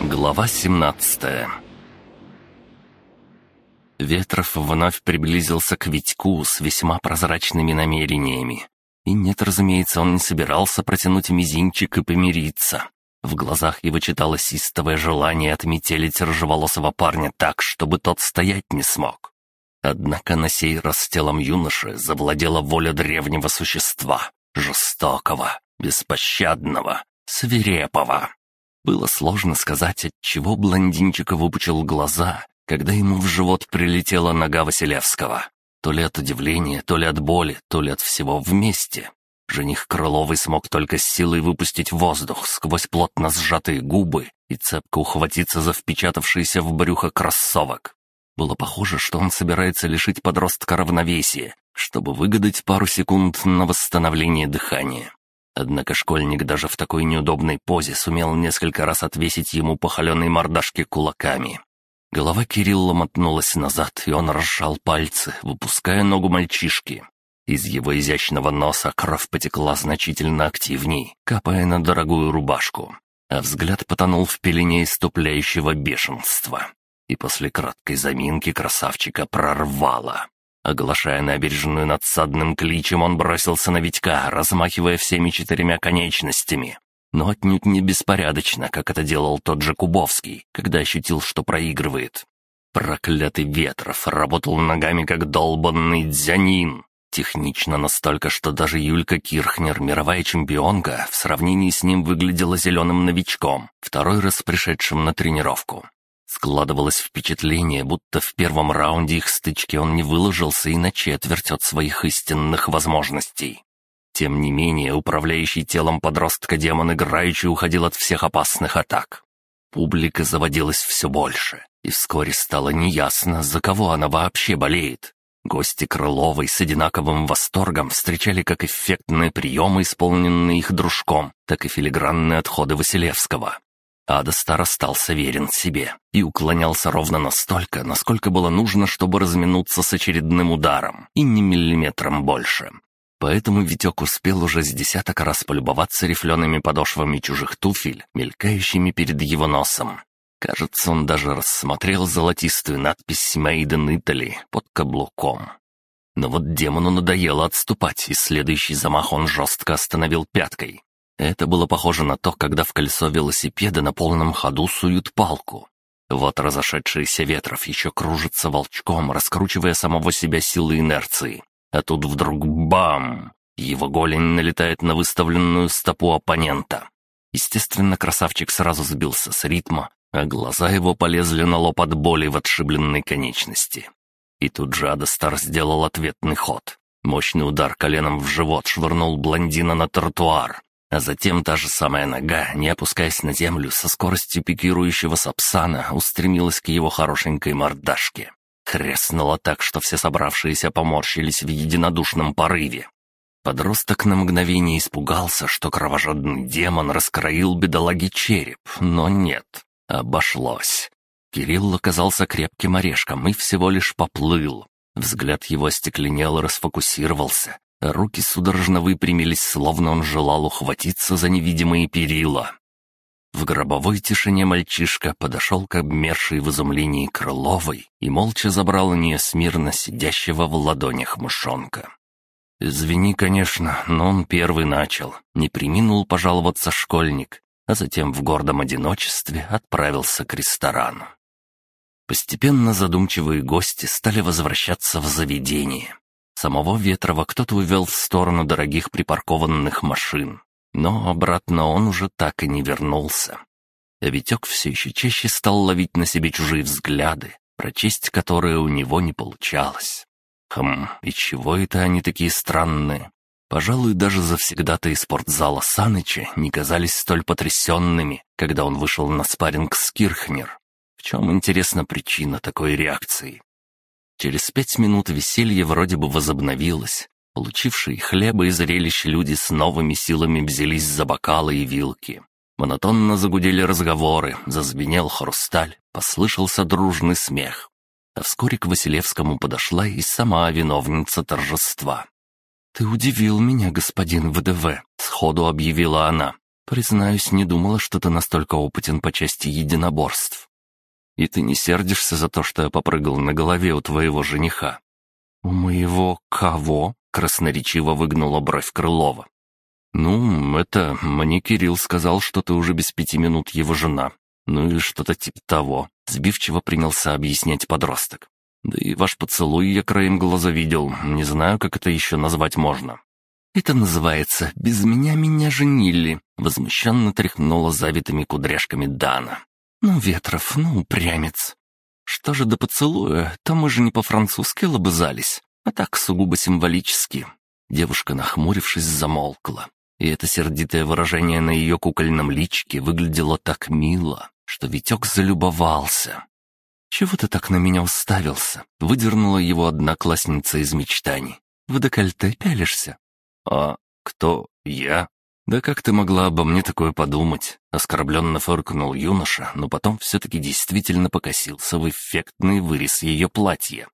Глава 17 Ветров вновь приблизился к Витьку с весьма прозрачными намерениями. И нет, разумеется, он не собирался протянуть мизинчик и помириться. В глазах его читалось истовое желание отметелить рыжеволосого парня так, чтобы тот стоять не смог. Однако на сей раз телом юноши завладела воля древнего существа, жестокого, беспощадного, свирепого. Было сложно сказать, от чего блондинчика выпучил глаза, когда ему в живот прилетела нога Василевского. То ли от удивления, то ли от боли, то ли от всего вместе. Жених Крыловый смог только с силой выпустить воздух сквозь плотно сжатые губы и цепко ухватиться за впечатавшийся в брюхо кроссовок. Было похоже, что он собирается лишить подростка равновесия, чтобы выгадать пару секунд на восстановление дыхания. Однако школьник даже в такой неудобной позе сумел несколько раз отвесить ему по мордашке кулаками. Голова Кирилла мотнулась назад, и он разжал пальцы, выпуская ногу мальчишки. Из его изящного носа кровь потекла значительно активней, капая на дорогую рубашку, а взгляд потонул в пелене иступляющего бешенства. И после краткой заминки красавчика прорвало. Оглашая набережную надсадным кличем, он бросился на Витька, размахивая всеми четырьмя конечностями. Но отнюдь не беспорядочно, как это делал тот же Кубовский, когда ощутил, что проигрывает. Проклятый Ветров работал ногами, как долбанный дзянин. Технично настолько, что даже Юлька Кирхнер, мировая чемпионка, в сравнении с ним выглядела зеленым новичком, второй раз пришедшим на тренировку. Складывалось впечатление, будто в первом раунде их стычки он не выложился и на четверть от своих истинных возможностей. Тем не менее, управляющий телом подростка демон играючи уходил от всех опасных атак. Публика заводилась все больше, и вскоре стало неясно, за кого она вообще болеет. Гости Крыловой с одинаковым восторгом встречали как эффектные приемы, исполненные их дружком, так и филигранные отходы Василевского. Адастар остался верен себе и уклонялся ровно настолько, насколько было нужно, чтобы разминуться с очередным ударом, и не миллиметром больше. Поэтому Витек успел уже с десяток раз полюбоваться рифлеными подошвами чужих туфель, мелькающими перед его носом. Кажется, он даже рассмотрел золотистую надпись «Made in под каблуком. Но вот демону надоело отступать, и следующий замах он жестко остановил пяткой. Это было похоже на то, когда в колесо велосипеда на полном ходу суют палку. Вот разошедшийся ветров еще кружится волчком, раскручивая самого себя силы инерции. А тут вдруг бам! Его голень налетает на выставленную стопу оппонента. Естественно, красавчик сразу сбился с ритма, а глаза его полезли на лоб от боли в отшибленной конечности. И тут же Адастар сделал ответный ход. Мощный удар коленом в живот швырнул блондина на тротуар, а затем та же самая нога, не опускаясь на землю, со скоростью пикирующего сапсана, устремилась к его хорошенькой мордашке. Хрестнуло так, что все собравшиеся поморщились в единодушном порыве. Подросток на мгновение испугался, что кровожадный демон раскроил бедолаги череп, но нет, обошлось. Кирилл оказался крепким орешком и всего лишь поплыл. Взгляд его остекленел и расфокусировался, Руки судорожно выпрямились, словно он желал ухватиться за невидимые перила. В гробовой тишине мальчишка подошел к обмершей в изумлении Крыловой и молча забрал у нее смирно сидящего в ладонях мышонка. «Извини, конечно, но он первый начал», — не приминул пожаловаться школьник, а затем в гордом одиночестве отправился к ресторану. Постепенно задумчивые гости стали возвращаться в заведение. Самого Ветрова кто-то увел в сторону дорогих припаркованных машин. Но обратно он уже так и не вернулся. А Витек все еще чаще стал ловить на себе чужие взгляды, прочесть которые у него не получалось. Хм, и чего это они такие странные? Пожалуй, даже завсегдаты из спортзала Саныча не казались столь потрясенными, когда он вышел на спарринг с Кирхнер. В чем, интересна причина такой реакции? Через пять минут веселье вроде бы возобновилось. Получившие хлеба и зрелищ люди с новыми силами взялись за бокалы и вилки. Монотонно загудели разговоры, зазвенел хрусталь, послышался дружный смех. А вскоре к Василевскому подошла и сама виновница торжества. «Ты удивил меня, господин ВДВ», — сходу объявила она. Признаюсь, не думала, что ты настолько опытен по части единоборств. И ты не сердишься за то, что я попрыгал на голове у твоего жениха?» «У моего кого?» — красноречиво выгнула бровь Крылова. «Ну, это мне Кирилл сказал, что ты уже без пяти минут его жена. Ну или что-то типа того», — сбивчиво принялся объяснять подросток. «Да и ваш поцелуй я краем глаза видел, не знаю, как это еще назвать можно». «Это называется «Без меня меня женили», — возмущенно тряхнула завитыми кудряшками Дана. «Ну, Ветров, ну, упрямец. Что же до поцелуя, то мы же не по-французски лобызались, а так сугубо символически». Девушка, нахмурившись, замолкла. И это сердитое выражение на ее кукольном личике выглядело так мило, что Витек залюбовался. «Чего ты так на меня уставился?» — выдернула его одноклассница из мечтаний. «В декольте пялишься?» «А кто я?» «Да как ты могла обо мне такое подумать?» Оскорбленно фыркнул юноша, но потом все-таки действительно покосился в эффектный вырез ее платья.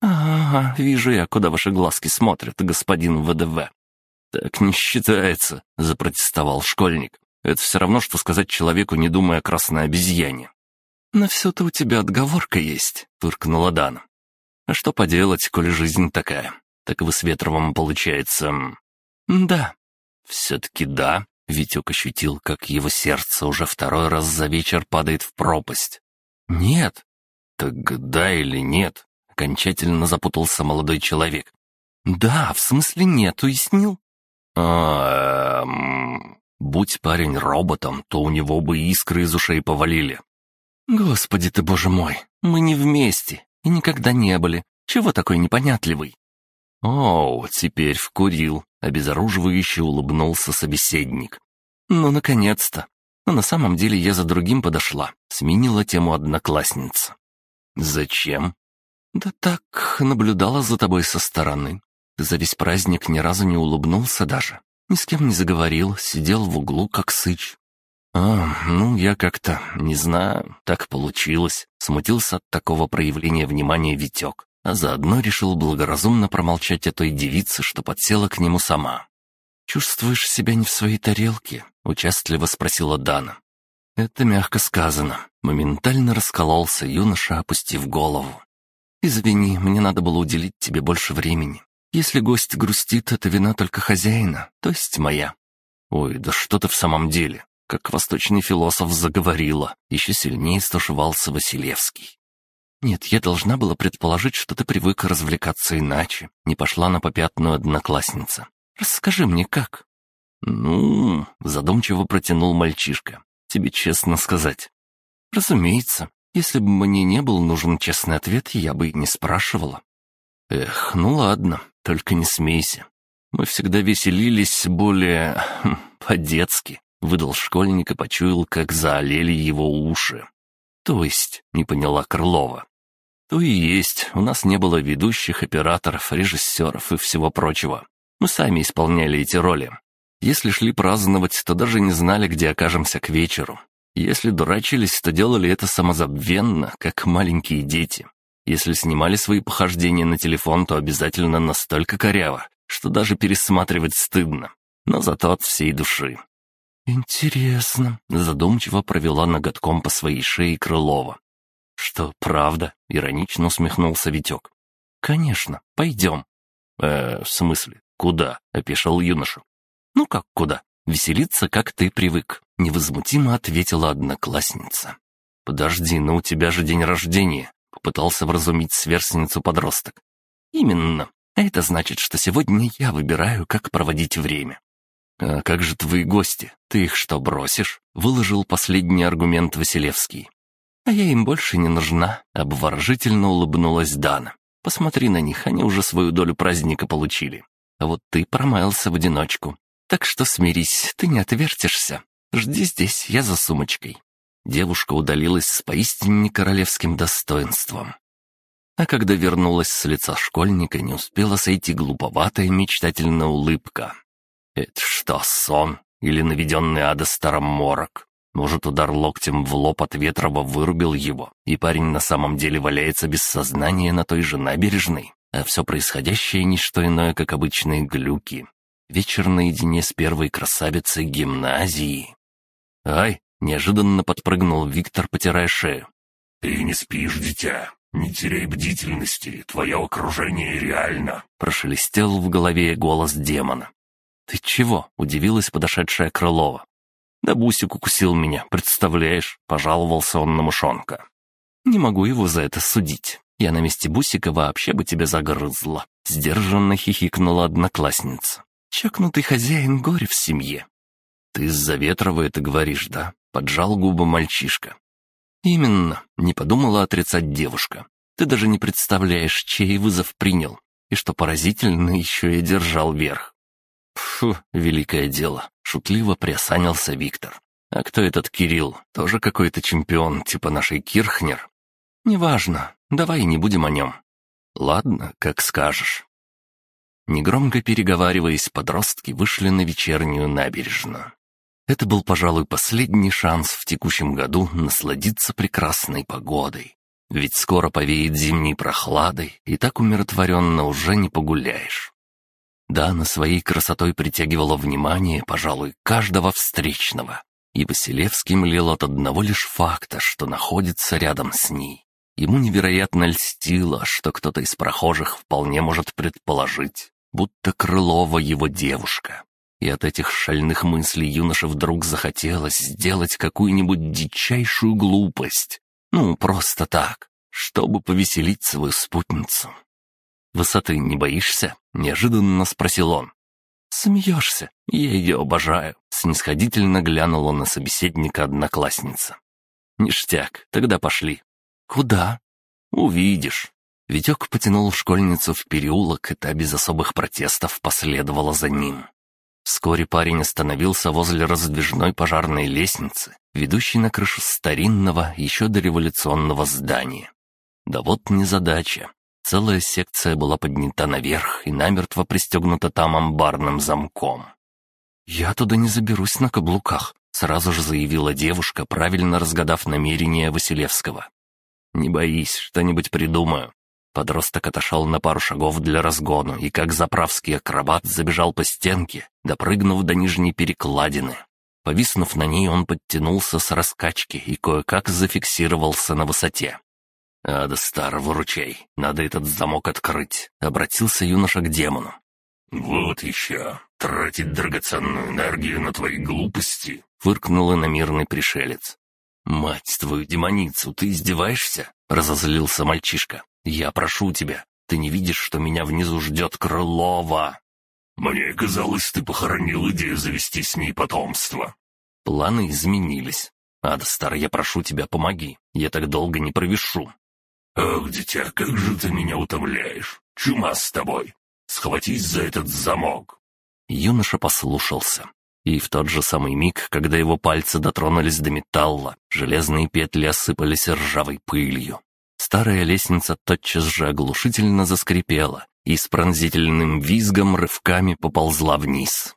«Ага, вижу я, куда ваши глазки смотрят, господин ВДВ». «Так не считается», — запротестовал школьник. «Это все равно, что сказать человеку, не думая о красной обезьяне». «На все-то у тебя отговорка есть», — фыркнула Дана. «А что поделать, коли жизнь такая? Так вы с Ветровым, получается, «Да». «Все-таки да». Витек ощутил, как его сердце уже второй раз за вечер падает в пропасть. «Нет». «Так да или нет?» Окончательно запутался молодой человек. «Да, в смысле нет, уяснил?» а, эм... Будь парень роботом, то у него бы искры из ушей повалили. «Господи ты, боже мой, мы не вместе и никогда не были. Чего такой непонятливый?» «О, теперь вкурил», — обезоруживающе улыбнулся собеседник. «Ну, наконец-то! Но на самом деле я за другим подошла», — сменила тему одноклассница. «Зачем?» «Да так, наблюдала за тобой со стороны. За весь праздник ни разу не улыбнулся даже. Ни с кем не заговорил, сидел в углу, как сыч. «А, ну, я как-то, не знаю, так получилось», — смутился от такого проявления внимания Витек а заодно решил благоразумно промолчать о той девице, что подсела к нему сама. «Чувствуешь себя не в своей тарелке?» — участливо спросила Дана. «Это мягко сказано». Моментально раскололся юноша, опустив голову. «Извини, мне надо было уделить тебе больше времени. Если гость грустит, это вина только хозяина, то есть моя». «Ой, да что ты в самом деле?» Как восточный философ заговорила, еще сильнее стушевался Василевский. «Нет, я должна была предположить, что ты привык развлекаться иначе», — не пошла на попятную одноклассница. «Расскажи мне, как?» «Ну...» — задумчиво протянул мальчишка. «Тебе честно сказать». «Разумеется. Если бы мне не был нужен честный ответ, я бы и не спрашивала». «Эх, ну ладно, только не смейся. Мы всегда веселились более... Хм, по-детски», — выдал школьник и почуял, как заолели его уши. «То есть?» — не поняла Крылова. То и есть, у нас не было ведущих, операторов, режиссеров и всего прочего. Мы сами исполняли эти роли. Если шли праздновать, то даже не знали, где окажемся к вечеру. Если дурачились, то делали это самозабвенно, как маленькие дети. Если снимали свои похождения на телефон, то обязательно настолько коряво, что даже пересматривать стыдно. Но зато от всей души. «Интересно», — задумчиво провела ноготком по своей шее Крылова. «Что, правда?» — иронично усмехнулся Витек. «Конечно, пойдем». «Э, в смысле, куда?» — опешил юноша. «Ну как куда? Веселиться, как ты привык», — невозмутимо ответила одноклассница. «Подожди, но у тебя же день рождения», — попытался вразумить сверстницу подросток. «Именно. А это значит, что сегодня я выбираю, как проводить время». «А как же твои гости? Ты их что, бросишь?» — выложил последний аргумент Василевский. «А я им больше не нужна», — обворожительно улыбнулась Дана. «Посмотри на них, они уже свою долю праздника получили. А вот ты промаялся в одиночку. Так что смирись, ты не отвертишься. Жди здесь, я за сумочкой». Девушка удалилась с поистине королевским достоинством. А когда вернулась с лица школьника, не успела сойти глуповатая мечтательная улыбка. «Это что, сон? Или наведенный ада старом морок?» Может, удар локтем в лоб от Ветрова вырубил его, и парень на самом деле валяется без сознания на той же набережной, а все происходящее — ничто иное, как обычные глюки. Вечер наедине с первой красавицей гимназии. «Ай!» — неожиданно подпрыгнул Виктор, потирая шею. «Ты не спишь, дитя. Не теряй бдительности. Твое окружение реально», — прошелестел в голове голос демона. «Ты чего?» — удивилась подошедшая Крылова. «Да Бусик укусил меня, представляешь?» — пожаловался он на мышонка. «Не могу его за это судить. Я на месте Бусика вообще бы тебя загрызла», — сдержанно хихикнула одноклассница. «Чокнутый хозяин горе в семье». «Ты из-за Ветрова это говоришь, да?» — поджал губы мальчишка. «Именно», — не подумала отрицать девушка. «Ты даже не представляешь, чей вызов принял, и что поразительно, еще и держал верх». «Фу, великое дело», — шутливо приосанился Виктор. «А кто этот Кирилл? Тоже какой-то чемпион, типа нашей Кирхнер?» «Неважно, давай не будем о нем». «Ладно, как скажешь». Негромко переговариваясь, подростки вышли на вечернюю набережную. Это был, пожалуй, последний шанс в текущем году насладиться прекрасной погодой. Ведь скоро повеет зимней прохладой, и так умиротворенно уже не погуляешь. Да, на своей красотой притягивало внимание, пожалуй, каждого встречного. И Василевский млел от одного лишь факта, что находится рядом с ней. Ему невероятно льстило, что кто-то из прохожих вполне может предположить, будто Крылова его девушка. И от этих шальных мыслей юноше вдруг захотелось сделать какую-нибудь дичайшую глупость. Ну, просто так, чтобы повеселить свою спутницу. «Высоты не боишься?» — неожиданно спросил он. «Смеешься? Я ее обожаю», — снисходительно глянула на собеседника одноклассница. «Ништяк, тогда пошли». «Куда?» «Увидишь». Витек потянул школьницу в переулок, и та без особых протестов последовала за ним. Вскоре парень остановился возле раздвижной пожарной лестницы, ведущей на крышу старинного, еще дореволюционного здания. Да вот незадача. Целая секция была поднята наверх и намертво пристегнута там амбарным замком. «Я туда не заберусь на каблуках», — сразу же заявила девушка, правильно разгадав намерение Василевского. «Не боись, что-нибудь придумаю. Подросток отошел на пару шагов для разгону и, как заправский акробат, забежал по стенке, допрыгнув до нижней перекладины. Повиснув на ней, он подтянулся с раскачки и кое-как зафиксировался на высоте. «Ада, стар, выручай, надо этот замок открыть», — обратился юноша к демону. «Вот еще, тратить драгоценную энергию на твои глупости», — фыркнул иномирный пришелец. «Мать твою демоницу, ты издеваешься?» — разозлился мальчишка. «Я прошу тебя, ты не видишь, что меня внизу ждет Крылова?» «Мне казалось, ты похоронил идею завести с ней потомство». Планы изменились. «Адастар, я прошу тебя, помоги, я так долго не провешу». «Ах, дитя, как же ты меня утомляешь! Чума с тобой! Схватись за этот замок!» Юноша послушался. И в тот же самый миг, когда его пальцы дотронулись до металла, железные петли осыпались ржавой пылью. Старая лестница тотчас же оглушительно заскрипела и с пронзительным визгом рывками поползла вниз.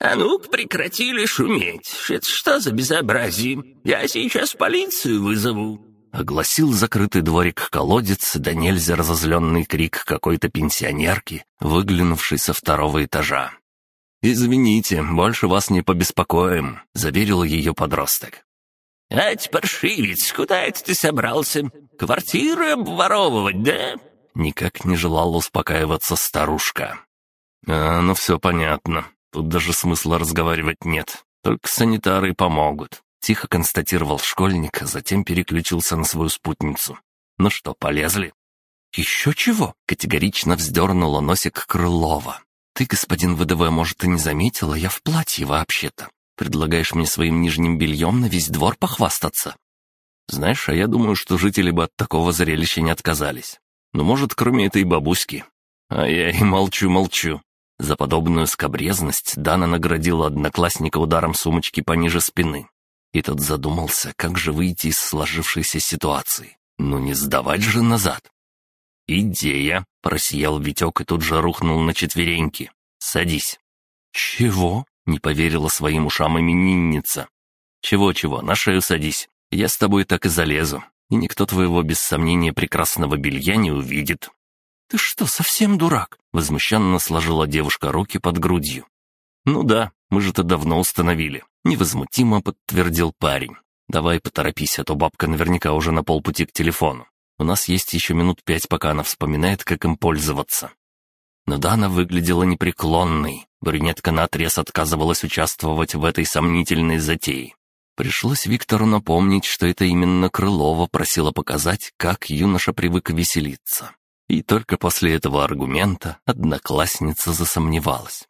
«А ну прекратили шуметь! Это что за безобразие? Я сейчас полицию вызову!» Огласил закрытый дворик-колодец, да нельзя разозленный крик какой-то пенсионерки, выглянувшей со второго этажа. «Извините, больше вас не побеспокоим», — заверил ее подросток. «Ать, паршивец, куда это ты собрался? Квартиры обворовывать, да?» Никак не желала успокаиваться старушка. «А, ну все понятно. Тут даже смысла разговаривать нет. Только санитары помогут», — тихо констатировал школьник, а затем переключился на свою спутницу. «Ну что, полезли?» «Еще чего?» — категорично вздернула носик Крылова. «Ты, господин ВДВ, может, и не заметила, я в платье вообще-то. Предлагаешь мне своим нижним бельем на весь двор похвастаться?» «Знаешь, а я думаю, что жители бы от такого зрелища не отказались. Ну, может, кроме этой бабуськи. А я и молчу-молчу». За подобную скобрезность Дана наградила одноклассника ударом сумочки пониже спины. И тот задумался, как же выйти из сложившейся ситуации. Ну не сдавать же назад. «Идея!» — просиял Витек и тут же рухнул на четвереньки. «Садись». «Чего?» Не поверила своим ушам именинница. «Чего-чего, на шею садись. Я с тобой так и залезу, и никто твоего без сомнения прекрасного белья не увидит». «Ты что, совсем дурак?» — возмущенно сложила девушка руки под грудью. «Ну да, мы же это давно установили», — невозмутимо подтвердил парень. «Давай поторопись, а то бабка наверняка уже на полпути к телефону. У нас есть еще минут пять, пока она вспоминает, как им пользоваться». Но Дана выглядела непреклонной. Брюнетка наотрез отказывалась участвовать в этой сомнительной затее. Пришлось Виктору напомнить, что это именно Крылова просила показать, как юноша привык веселиться. И только после этого аргумента одноклассница засомневалась.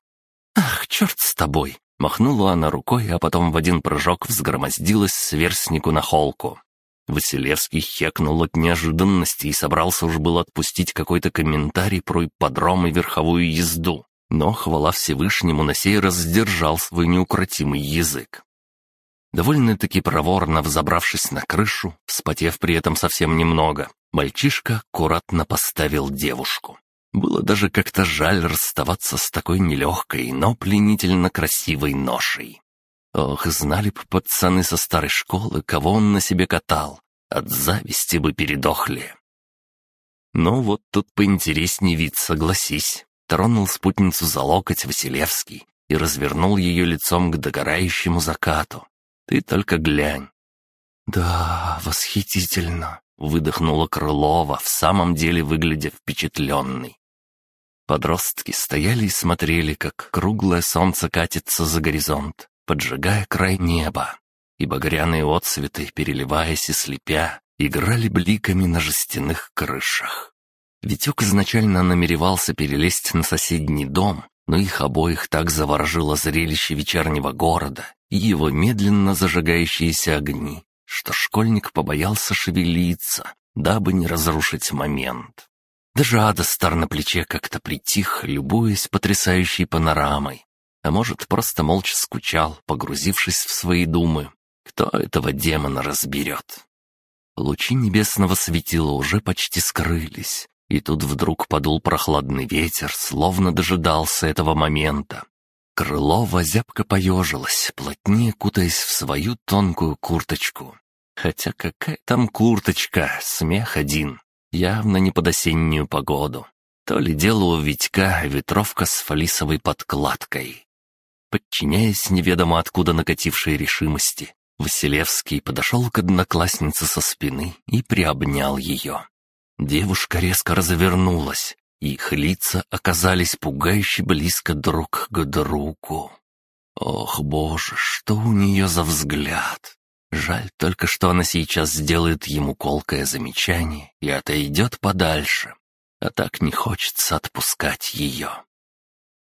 «Ах, черт с тобой!» — махнула она рукой, а потом в один прыжок взгромоздилась сверстнику на холку. Василевский хекнул от неожиданности и собрался уж было отпустить какой-то комментарий про ипподром и верховую езду. Но, хвала Всевышнему, на сей раз сдержал свой неукротимый язык. Довольно-таки проворно взобравшись на крышу, вспотев при этом совсем немного, мальчишка аккуратно поставил девушку. Было даже как-то жаль расставаться с такой нелегкой, но пленительно красивой ношей. Ох, знали б пацаны со старой школы, кого он на себе катал. От зависти бы передохли. Ну вот тут поинтереснее вид, согласись. Тронул спутницу за локоть Василевский и развернул ее лицом к догорающему закату. Ты только глянь». «Да, восхитительно», — выдохнула Крылова, в самом деле выглядя впечатленной. Подростки стояли и смотрели, как круглое солнце катится за горизонт, поджигая край неба, и багряные отцветы, переливаясь и слепя, играли бликами на жестяных крышах. Витек изначально намеревался перелезть на соседний дом, но их обоих так заворожило зрелище вечернего города и его медленно зажигающиеся огни, что школьник побоялся шевелиться, дабы не разрушить момент. Даже Адастар на плече как-то притих, любуясь потрясающей панорамой. А может, просто молча скучал, погрузившись в свои думы. Кто этого демона разберет? Лучи небесного светила уже почти скрылись, и тут вдруг подул прохладный ветер, словно дожидался этого момента. Крылова зябко поежилась, плотнее кутаясь в свою тонкую курточку. Хотя какая там курточка, смех один. Явно не под осеннюю погоду. То ли дело у Витька ветровка с фалисовой подкладкой. Подчиняясь неведомо откуда накатившей решимости, Василевский подошел к однокласснице со спины и приобнял ее. Девушка резко развернулась, и их лица оказались пугающе близко друг к другу. Ох, боже, что у нее за взгляд! Жаль только, что она сейчас сделает ему колкое замечание и отойдет подальше. А так не хочется отпускать ее.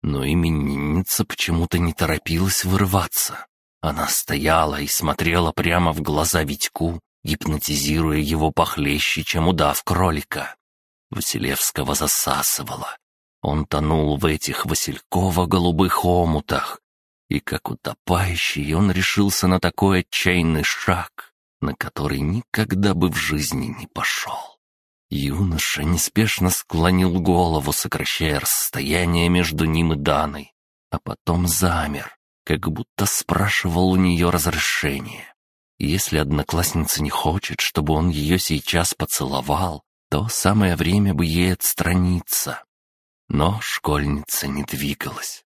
Но именинница почему-то не торопилась вырываться. Она стояла и смотрела прямо в глаза Витьку, гипнотизируя его похлеще, чем удав кролика. Василевского засасывало. Он тонул в этих васильково-голубых омутах, и как утопающий он решился на такой отчаянный шаг, на который никогда бы в жизни не пошел. Юноша неспешно склонил голову, сокращая расстояние между ним и Даной, а потом замер, как будто спрашивал у нее разрешения если одноклассница не хочет, чтобы он ее сейчас поцеловал, то самое время бы ей отстраниться. Но школьница не двигалась.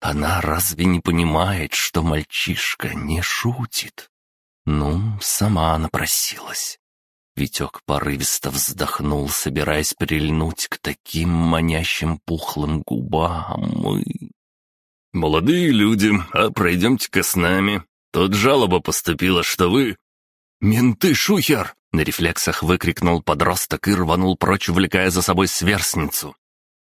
Она разве не понимает, что мальчишка не шутит? Ну, сама она просилась. Витек порывисто вздохнул, собираясь прильнуть к таким манящим пухлым губам и... «Молодые люди, а пройдемте-ка с нами», Тут жалоба поступила, что вы...» «Менты, шухер!» — на рефлексах выкрикнул подросток и рванул прочь, увлекая за собой сверстницу.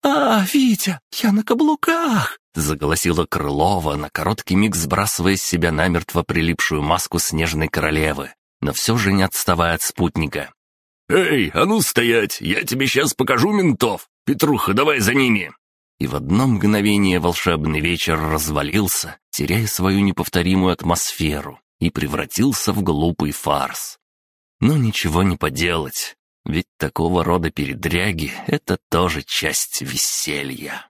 «А, Витя, я на каблуках!» — заголосила Крылова, на короткий миг сбрасывая с себя намертво прилипшую маску снежной королевы, но все же не отставая от спутника. «Эй, а ну стоять! Я тебе сейчас покажу ментов! Петруха, давай за ними!» И в одно мгновение волшебный вечер развалился, теряя свою неповторимую атмосферу, и превратился в глупый фарс. Но ничего не поделать, ведь такого рода передряги — это тоже часть веселья.